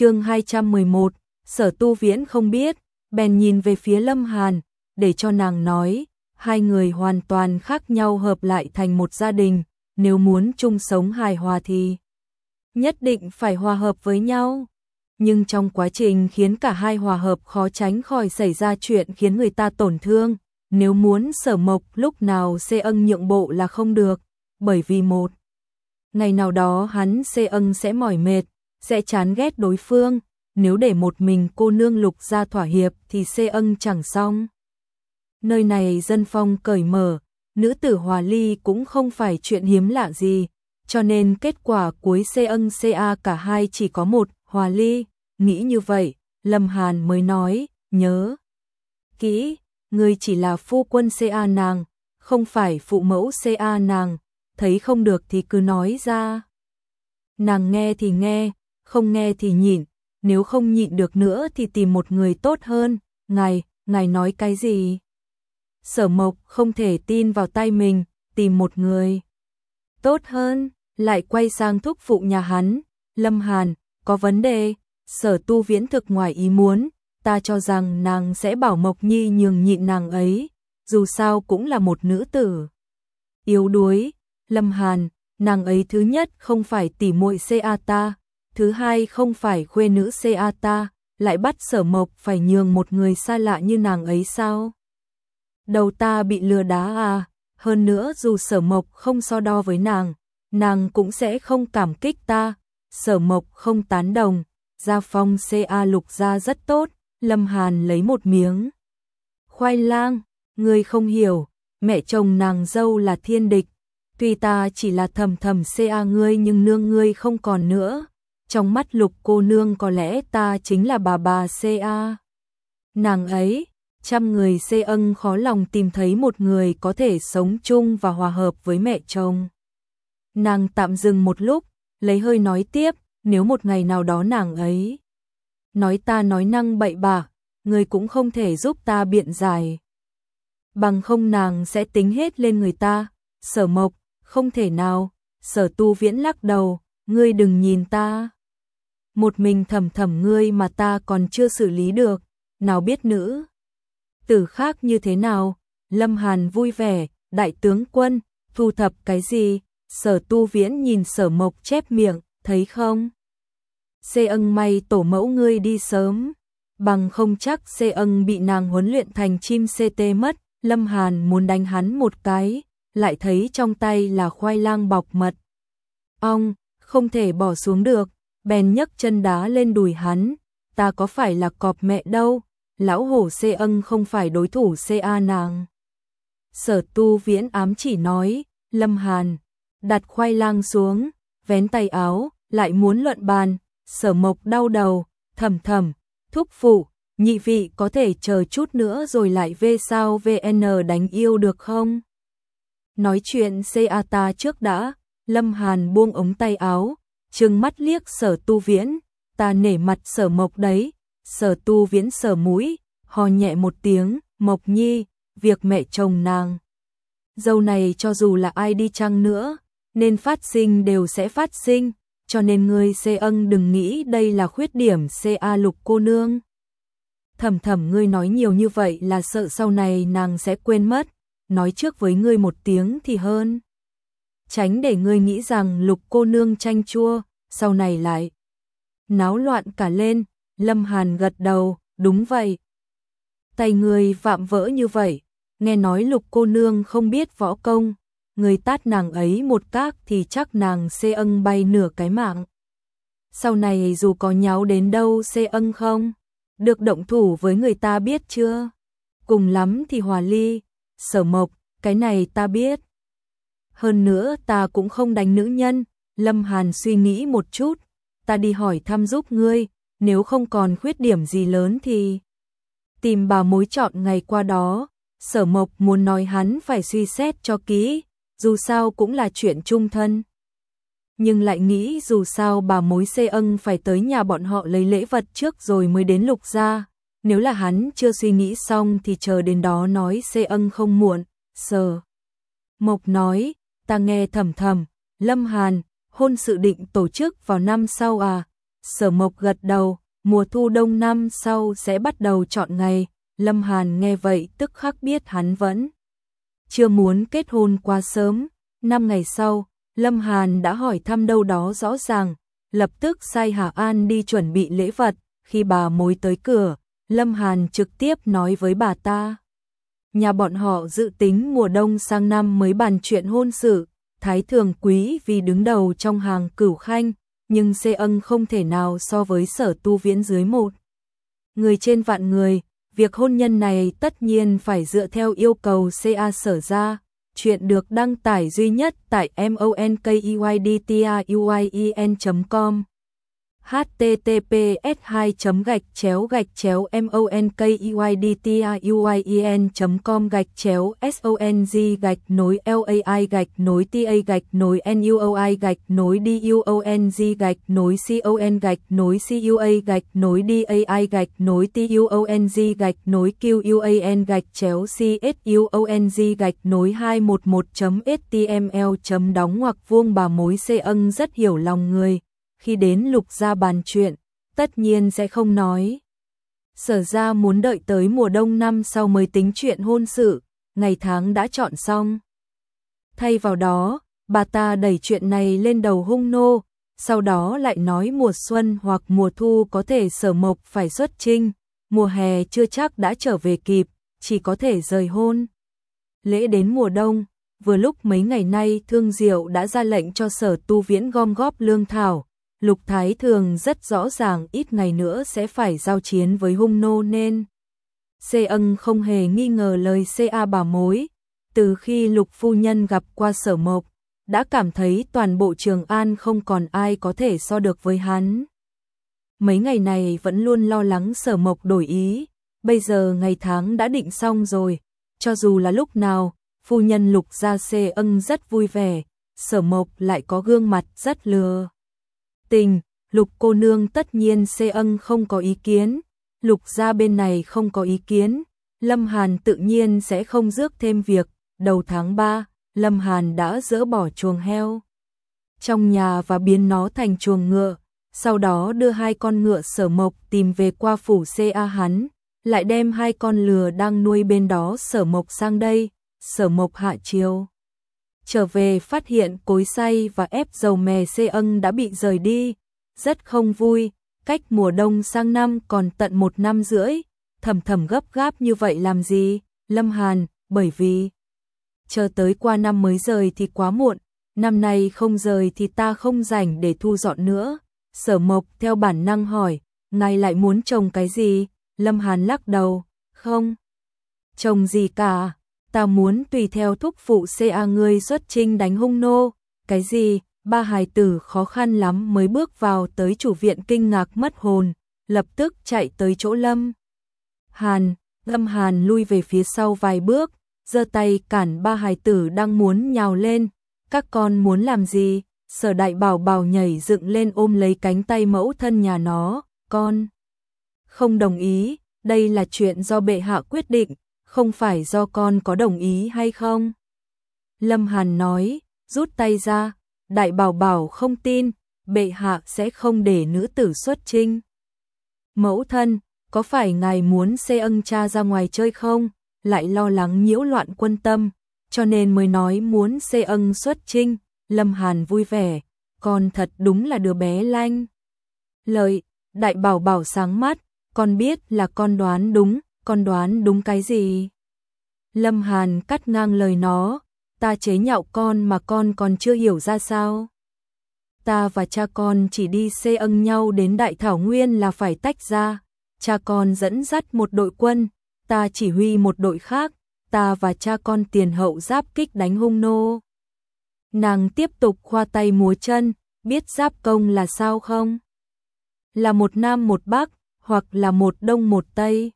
chương 211, sở tu viễn không biết, bèn nhìn về phía Lâm Hàn, để cho nàng nói, hai người hoàn toàn khác nhau hợp lại thành một gia đình, nếu muốn chung sống hài hòa thì nhất định phải hòa hợp với nhau. Nhưng trong quá trình khiến cả hai hòa hợp khó tránh khỏi xảy ra chuyện khiến người ta tổn thương, nếu muốn sở mộc lúc nào xê ân nhượng bộ là không được, bởi vì một ngày nào đó hắn xê ân sẽ mỏi mệt, sẽ chán ghét đối phương, nếu để một mình cô nương lục ra thỏa hiệp thì xê ân chẳng xong. Nơi này dân phong cởi mở, nữ tử hòa ly cũng không phải chuyện hiếm lạ gì, cho nên kết quả cuối xê ân CA cả hai chỉ có một, hòa ly, nghĩ như vậy, Lâm Hàn mới nói, nhớ. Kỹ, người chỉ là phu quân CA nàng, không phải phụ mẫu CA nàng, thấy không được thì cứ nói ra. Nàng nghe thì nghe, không nghe thì nhịn, nếu không nhịn được nữa thì tìm một người tốt hơn, ngài, ngài nói cái gì? Sở Mộc không thể tin vào tay mình, tìm một người tốt hơn, lại quay sang thúc phụ nhà hắn, Lâm Hàn, có vấn đề, sở tu viễn thực ngoài ý muốn, ta cho rằng nàng sẽ bảo Mộc Nhi nhường nhịn nàng ấy, dù sao cũng là một nữ tử. Yếu đuối, Lâm Hàn, nàng ấy thứ nhất không phải tỷ muội CA ta, thứ hai không phải khuê nữ CA ta, lại bắt sở mộc phải nhường một người xa lạ như nàng ấy sao? Đầu ta bị lừa đá à, hơn nữa dù sở mộc không so đo với nàng, nàng cũng sẽ không cảm kích ta, sở mộc không tán đồng, gia phong CA lục gia rất tốt, Lâm Hàn lấy một miếng. Khoai lang, người không hiểu, mẹ chồng nàng dâu là thiên địch, tuy ta chỉ là thầm thầm CA ngươi nhưng nương ngươi không còn nữa, trong mắt lục cô nương có lẽ ta chính là bà bà CA. Nàng ấy, trăm người xê ân khó lòng tìm thấy một người có thể sống chung và hòa hợp với mẹ chồng. Nàng tạm dừng một lúc, lấy hơi nói tiếp, nếu một ngày nào đó nàng ấy nói ta nói năng bậy bạ, người cũng không thể giúp ta biện giải. Bằng không nàng sẽ tính hết lên người ta, sở mộc, không thể nào, sở tu viễn lắc đầu, ngươi đừng nhìn ta. Một mình thầm thầm ngươi mà ta còn chưa xử lý được, nào biết nữ tử khác như thế nào. Lâm Hàn vui vẻ, đại tướng quân, thu thập cái gì? Sở tu viễn nhìn sở mộc chép miệng, thấy không? Xê ân may tổ mẫu ngươi đi sớm, bằng không chắc xê ân bị nàng huấn luyện thành chim CT mất. Lâm Hàn muốn đánh hắn một cái, lại thấy trong tay là khoai lang bọc mật. Ông, không thể bỏ xuống được, bèn nhấc chân đá lên đùi hắn, ta có phải là cọp mẹ đâu, lão hổ xê ân không phải đối thủ CA nàng. Sở tu viễn ám chỉ nói, Lâm Hàn, đặt khoai lang xuống, vén tay áo, lại muốn luận bàn, sở mộc đau đầu, thầm thầm, thúc phụ, nhị vị có thể chờ chút nữa rồi lại về sao VN đánh yêu được không? Nói chuyện CA ta trước đã, Lâm Hàn buông ống tay áo, trừng mắt liếc sở tu viễn, ta nể mặt sở mộc đấy, sở tu viễn sở mũi, hò nhẹ một tiếng, Mộc Nhi, việc mẹ chồng nàng. Dâu này cho dù là ai đi chăng nữa, nên phát sinh đều sẽ phát sinh, cho nên ngươi xê ân đừng nghĩ đây là khuyết điểm CA lục cô nương. Thầm thầm ngươi nói nhiều như vậy là sợ sau này nàng sẽ quên mất, nói trước với ngươi một tiếng thì hơn. Tránh để ngươi nghĩ rằng lục cô nương tranh chua, sau này lại náo loạn cả lên, Lâm Hàn gật đầu, đúng vậy. Tay người vạm vỡ như vậy, nghe nói lục cô nương không biết võ công, người tát nàng ấy một các thì chắc nàng xê ân bay nửa cái mạng. Sau này dù có nháo đến đâu xê ân không, được động thủ với người ta biết chưa? Cùng lắm thì hòa ly, sở mộc, cái này ta biết. Hơn nữa ta cũng không đánh nữ nhân, Lâm Hàn suy nghĩ một chút, ta đi hỏi thăm giúp ngươi, nếu không còn khuyết điểm gì lớn thì tìm bà mối chọn ngày qua đó. Sở Mộc muốn nói hắn phải suy xét cho kỹ, dù sao cũng là chuyện chung thân. Nhưng lại nghĩ dù sao bà mối xê ân phải tới nhà bọn họ lấy lễ vật trước rồi mới đến lục gia. Nếu là hắn chưa suy nghĩ xong thì chờ đến đó nói xê ân không muộn. Sở Mộc nói, ta nghe thầm thầm, Lâm Hàn, hôn sự định tổ chức vào năm sau à, Sở Mộc gật đầu, mùa thu đông năm sau sẽ bắt đầu chọn ngày, Lâm Hàn nghe vậy tức khắc biết hắn vẫn chưa muốn kết hôn quá sớm. Năm ngày sau, Lâm Hàn đã hỏi thăm đâu đó rõ ràng, lập tức sai Hà An đi chuẩn bị lễ vật, khi bà mối tới cửa, Lâm Hàn trực tiếp nói với bà ta. Nhà bọn họ dự tính mùa đông sang năm mới bàn chuyện hôn sự, Thái Thường Quý vì đứng đầu trong hàng cửu khanh, nhưng xê ân không thể nào so với sở tu viễn dưới một. Người trên vạn người, việc hôn nhân này tất nhiên phải dựa theo yêu cầu CA sở ra. Chuyện được đăng tải duy nhất tại monkeydtruyen.com https 2 gạch chéo gạch chéo monkeydtruyen.com gạch chéo song gạch nối lai gạch nối ta gạch nối nuoi gạch nối duong gạch nối con gạch nối cua gạch nối dai gạch nối tuong gạch nối quan gạch chéo csuong gạch nối 211.html đóng ngoặc vuông bà mối xê ân rất hiểu lòng người khi đến lục gia bàn chuyện, tất nhiên sẽ không nói. Sở ra muốn đợi tới mùa đông năm sau mới tính chuyện hôn sự, ngày tháng đã chọn xong. Thay vào đó, bà ta đẩy chuyện này lên đầu hung nô, sau đó lại nói mùa xuân hoặc mùa thu có thể sở mộc phải xuất trinh, mùa hè chưa chắc đã trở về kịp, chỉ có thể rời hôn. Lễ đến mùa đông, vừa lúc mấy ngày nay Thương Diệu đã ra lệnh cho sở tu viễn gom góp lương thảo, Lục Thái Thường rất rõ ràng ít ngày nữa sẽ phải giao chiến với hung nô nên. Xê ân không hề nghi ngờ lời CA bảo mối. Từ khi Lục Phu Nhân gặp qua sở mộc, đã cảm thấy toàn bộ Trường An không còn ai có thể so được với hắn. Mấy ngày này vẫn luôn lo lắng sở mộc đổi ý, bây giờ ngày tháng đã định xong rồi, cho dù là lúc nào, phu nhân lục gia xê ân rất vui vẻ, sở mộc lại có gương mặt rất lừa tình, lục cô nương tất nhiên xê ân không có ý kiến, lục gia bên này không có ý kiến, Lâm Hàn tự nhiên sẽ không rước thêm việc, đầu tháng 3, Lâm Hàn đã dỡ bỏ chuồng heo. Trong nhà và biến nó thành chuồng ngựa, sau đó đưa hai con ngựa sở mộc tìm về qua phủ CA hắn, lại đem hai con lừa đang nuôi bên đó sở mộc sang đây, sở mộc hạ chiều trở về phát hiện cối xay và ép dầu mè xê ân đã bị rời đi, rất không vui, cách mùa đông sang năm còn tận một năm rưỡi, thầm thầm gấp gáp như vậy làm gì, Lâm Hàn, bởi vì chờ tới qua năm mới rời thì quá muộn, năm nay không rời thì ta không rảnh để thu dọn nữa. Sở Mộc theo bản năng hỏi, ngài lại muốn trồng cái gì? Lâm Hàn lắc đầu, không. Trồng gì cả, ta muốn tùy theo thúc phụ CA ngươi xuất trinh đánh hung nô, cái gì, ba hài tử khó khăn lắm mới bước vào tới chủ viện kinh ngạc mất hồn, lập tức chạy tới chỗ Lâm. Hàn, Lâm Hàn lui về phía sau vài bước, giơ tay cản ba hài tử đang muốn nhào lên, các con muốn làm gì? Sở đại bảo bảo nhảy dựng lên ôm lấy cánh tay mẫu thân nhà nó, con. Không đồng ý, đây là chuyện do bệ hạ quyết định, không phải do con có đồng ý hay không? Lâm Hàn nói, rút tay ra, đại bảo bảo không tin, bệ hạ sẽ không để nữ tử xuất trinh. Mẫu thân, có phải ngài muốn xê ân cha ra ngoài chơi không? Lại lo lắng nhiễu loạn quân tâm, cho nên mới nói muốn xê ân xuất trinh. Lâm Hàn vui vẻ, con thật đúng là đứa bé lanh. Lời, đại bảo bảo sáng mắt, con biết là con đoán đúng, con đoán đúng cái gì? Lâm Hàn cắt ngang lời nó, ta chế nhạo con mà con còn chưa hiểu ra sao. Ta và cha con chỉ đi xê ân nhau đến Đại Thảo Nguyên là phải tách ra, cha con dẫn dắt một đội quân, ta chỉ huy một đội khác, ta và cha con tiền hậu giáp kích đánh hung nô. Nàng tiếp tục khoa tay múa chân, biết giáp công là sao không? Là một nam một bắc, hoặc là một đông một tây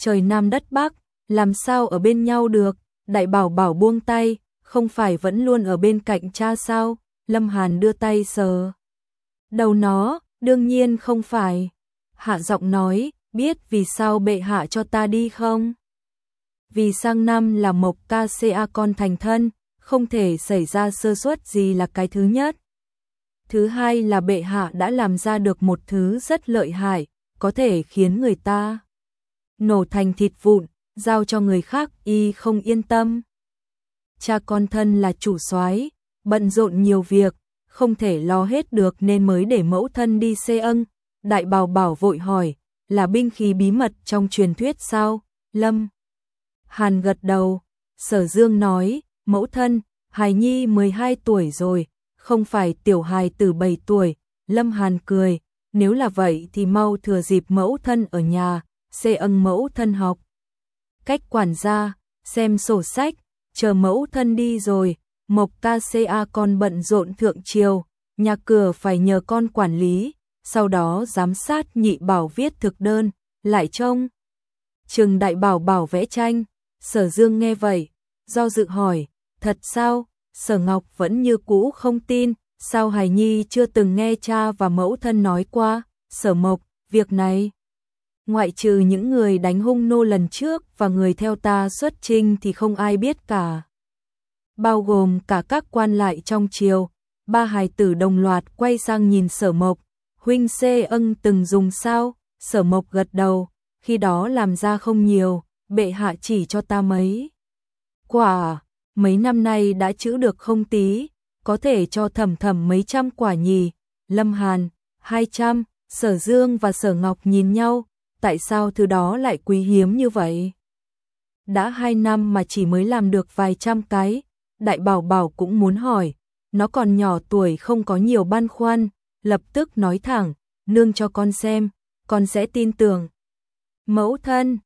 trời Nam đất Bắc, làm sao ở bên nhau được, đại bảo bảo buông tay, không phải vẫn luôn ở bên cạnh cha sao, Lâm Hàn đưa tay sờ. Đầu nó, đương nhiên không phải. Hạ giọng nói, biết vì sao bệ hạ cho ta đi không? Vì sang năm là mộc ca ca con thành thân, không thể xảy ra sơ suất gì là cái thứ nhất. Thứ hai là bệ hạ đã làm ra được một thứ rất lợi hại, có thể khiến người ta nổ thành thịt vụn, giao cho người khác y không yên tâm. Cha con thân là chủ soái, bận rộn nhiều việc, không thể lo hết được nên mới để mẫu thân đi xê ân. Đại bào bảo vội hỏi, là binh khí bí mật trong truyền thuyết sao? Lâm Hàn gật đầu, sở dương nói, mẫu thân, hài nhi 12 tuổi rồi, không phải tiểu hài từ 7 tuổi. Lâm Hàn cười, nếu là vậy thì mau thừa dịp mẫu thân ở nhà, xê ân mẫu thân học. Cách quản gia, xem sổ sách, chờ mẫu thân đi rồi, Mộc KCA con bận rộn thượng triều, nhà cửa phải nhờ con quản lý, sau đó giám sát nhị bảo viết thực đơn, lại trông. Trường đại bảo bảo vẽ tranh, sở dương nghe vậy, do dự hỏi, thật sao, sở ngọc vẫn như cũ không tin, sao hài nhi chưa từng nghe cha và mẫu thân nói qua, sở mộc, việc này. Ngoại trừ những người đánh hung nô lần trước và người theo ta xuất trinh thì không ai biết cả. Bao gồm cả các quan lại trong triều, ba hài tử đồng loạt quay sang nhìn sở mộc, huynh xê ân từng dùng sao, sở mộc gật đầu, khi đó làm ra không nhiều, bệ hạ chỉ cho ta mấy. Quả, mấy năm nay đã chữ được không tí, có thể cho thầm thầm mấy trăm quả nhì, lâm hàn, hai trăm, sở dương và sở ngọc nhìn nhau, tại sao thứ đó lại quý hiếm như vậy? Đã hai năm mà chỉ mới làm được vài trăm cái, đại bảo bảo cũng muốn hỏi, nó còn nhỏ tuổi không có nhiều băn khoăn, lập tức nói thẳng, nương cho con xem, con sẽ tin tưởng. Mẫu thân,